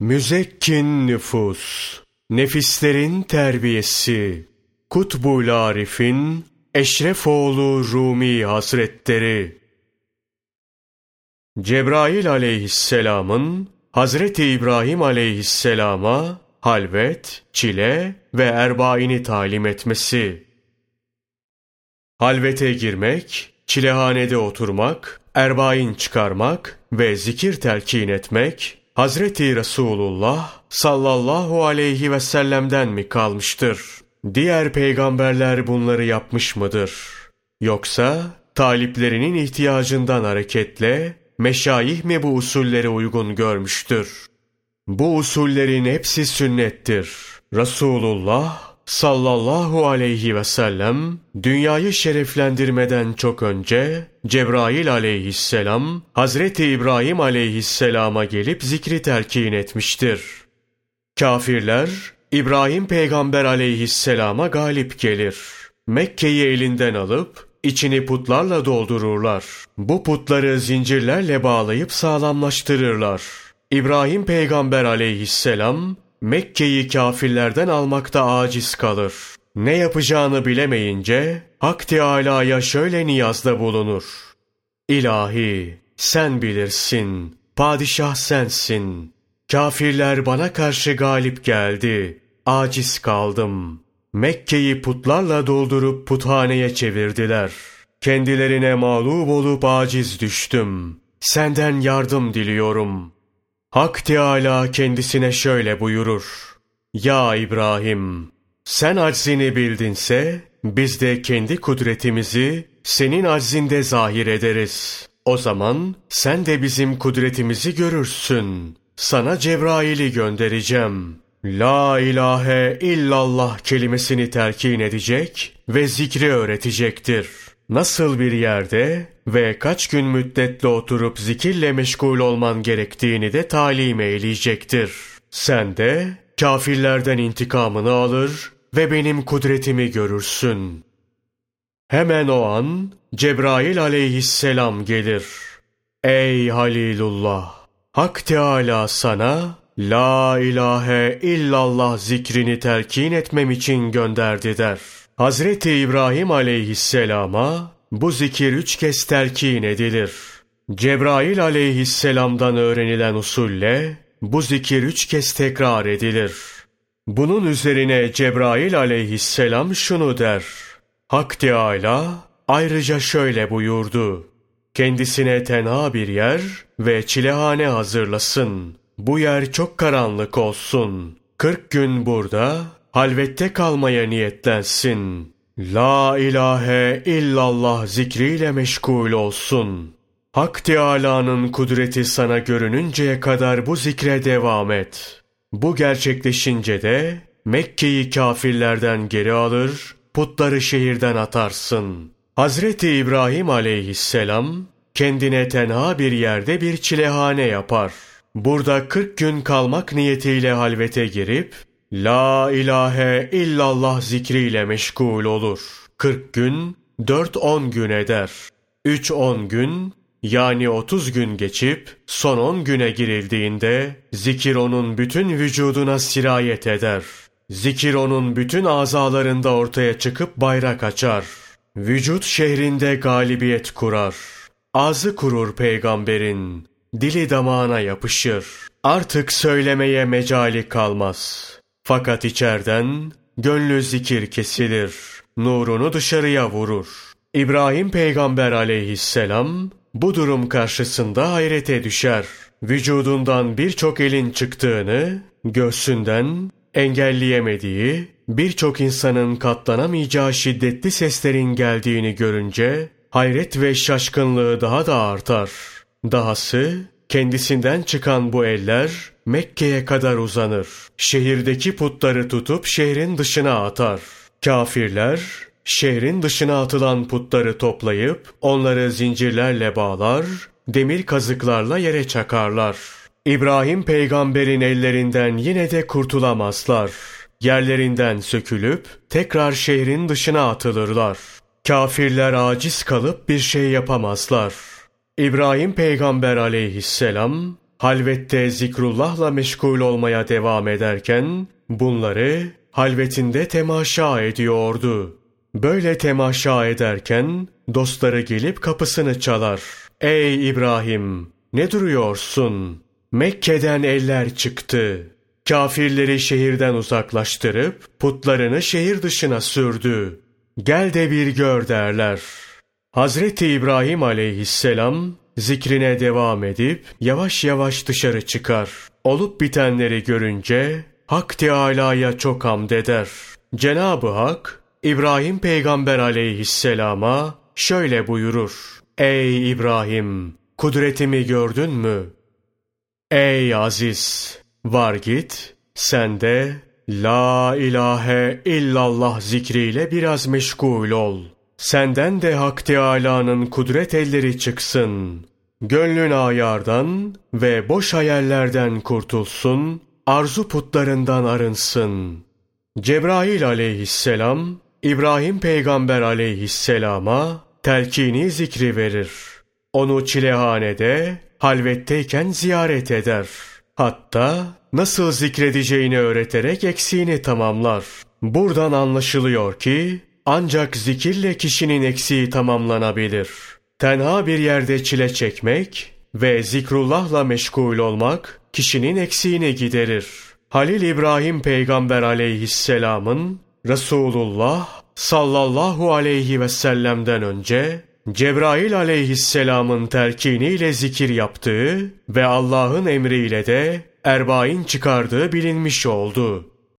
Müzekkin nüfus, nefislerin terbiyesi, Kutbul Arif'in Eşrefoğlu Rumi Hazretleri. Cebrail aleyhisselamın Hazreti İbrahim aleyhisselama halvet, çile ve erbaini talim etmesi. Halvete girmek, çilehanede oturmak, erbain çıkarmak ve zikir telkin etmek, Hazreti Resulullah sallallahu aleyhi ve sellem'den mi kalmıştır? Diğer peygamberler bunları yapmış mıdır? Yoksa taliplerinin ihtiyacından hareketle meşayih mi bu usulleri uygun görmüştür? Bu usullerin hepsi sünnettir. Resulullah sallallahu aleyhi ve sellem dünyayı şereflendirmeden çok önce Cebrail aleyhisselam Hazreti İbrahim aleyhisselama gelip zikri telkin etmiştir. Kafirler İbrahim peygamber aleyhisselama galip gelir. Mekke'yi elinden alıp içini putlarla doldururlar. Bu putları zincirlerle bağlayıp sağlamlaştırırlar. İbrahim peygamber aleyhisselam Mekke'yi kafirlerden almakta aciz kalır. Ne yapacağını bilemeyince Hak Teâlâ'ya şöyle niyazda bulunur. İlahi, sen bilirsin, padişah sensin. Kafirler bana karşı galip geldi, aciz kaldım. Mekke'yi putlarla doldurup puthaneye çevirdiler. Kendilerine mağlup olup aciz düştüm. Senden yardım diliyorum.'' Hak Teâlâ kendisine şöyle buyurur. Ya İbrahim! Sen aczini bildinse, biz de kendi kudretimizi senin aczinde zahir ederiz. O zaman sen de bizim kudretimizi görürsün. Sana Cebrail'i göndereceğim. La ilahe illallah kelimesini telkin edecek ve zikri öğretecektir.'' Nasıl bir yerde ve kaç gün müddetle oturup zikirle meşgul olman gerektiğini de talim eyleyecektir. Sen de kafirlerden intikamını alır ve benim kudretimi görürsün. Hemen o an Cebrail aleyhisselam gelir. Ey Halilullah! Hak Teâlâ sana La ilahe illallah zikrini telkin etmem için gönderdi der.'' Hazreti İbrahim aleyhisselama bu zikir üç kez telkin edilir. Cebrail aleyhisselamdan öğrenilen usulle bu zikir üç kez tekrar edilir. Bunun üzerine Cebrail aleyhisselam şunu der. Hak Teâlâ ayrıca şöyle buyurdu. Kendisine tenha bir yer ve çilehane hazırlasın. Bu yer çok karanlık olsun. Kırk gün burada halvette kalmaya niyetlensin. La ilahe illallah zikriyle meşgul olsun. Hak Teâlâ'nın kudreti sana görününceye kadar bu zikre devam et. Bu gerçekleşince de Mekke'yi kafirlerden geri alır, putları şehirden atarsın. Hazreti İbrahim aleyhisselam kendine tenha bir yerde bir çilehane yapar. Burada kırk gün kalmak niyetiyle halvete girip La ilahe illallah zikriyle meşgul olur. 40 gün, 4-10 gün eder. 3-10 gün, yani 30 gün geçip son 10 güne girildiğinde zikir onun bütün vücuduna sirayet eder. Zikir onun bütün azalarında ortaya çıkıp bayrak açar. Vücut şehrinde galibiyet kurar. Ağzı kurur peygamberin. Dili damağına yapışır. Artık söylemeye mecali kalmaz.'' Fakat içerden gönlü zikir kesilir, nurunu dışarıya vurur. İbrahim peygamber aleyhisselam bu durum karşısında hayrete düşer. Vücudundan birçok elin çıktığını, göğsünden engelleyemediği, birçok insanın katlanamayacağı şiddetli seslerin geldiğini görünce hayret ve şaşkınlığı daha da artar. Dahası kendisinden çıkan bu eller Mekke'ye kadar uzanır. Şehirdeki putları tutup şehrin dışına atar. Kafirler şehrin dışına atılan putları toplayıp onları zincirlerle bağlar, demir kazıklarla yere çakarlar. İbrahim peygamberin ellerinden yine de kurtulamazlar. Yerlerinden sökülüp tekrar şehrin dışına atılırlar. Kafirler aciz kalıp bir şey yapamazlar. İbrahim peygamber aleyhisselam halvette zikrullahla meşgul olmaya devam ederken bunları halvetinde temaşa ediyordu. Böyle temaşa ederken dostları gelip kapısını çalar. Ey İbrahim ne duruyorsun? Mekke'den eller çıktı. Kafirleri şehirden uzaklaştırıp putlarını şehir dışına sürdü. Gel de bir gör derler. Hazreti İbrahim aleyhisselam zikrine devam edip yavaş yavaş dışarı çıkar. Olup bitenleri görünce Hak Teâlâ'ya çok hamd eder. Cenab-ı Hak İbrahim peygamber aleyhisselama şöyle buyurur. Ey İbrahim! Kudretimi gördün mü? Ey aziz! Var git, sen de La ilahe illallah zikriyle biraz meşgul ol. Senden de Hak Teâlâ'nın kudret elleri çıksın. Gönlün ayardan ve boş hayallerden kurtulsun, arzu putlarından arınsın. Cebrail aleyhisselam, İbrahim peygamber aleyhisselama telkini zikri verir. Onu çilehanede, halvetteyken ziyaret eder. Hatta nasıl zikredeceğini öğreterek eksiğini tamamlar. Buradan anlaşılıyor ki ancak zikirle kişinin eksiği tamamlanabilir. Tenha bir yerde çile çekmek ve zikrullahla meşgul olmak kişinin eksiğini giderir. Halil İbrahim peygamber aleyhisselamın Resulullah sallallahu aleyhi ve sellem'den önce Cebrail aleyhisselamın telkiniyle zikir yaptığı ve Allah'ın emriyle de erbain çıkardığı bilinmiş oldu.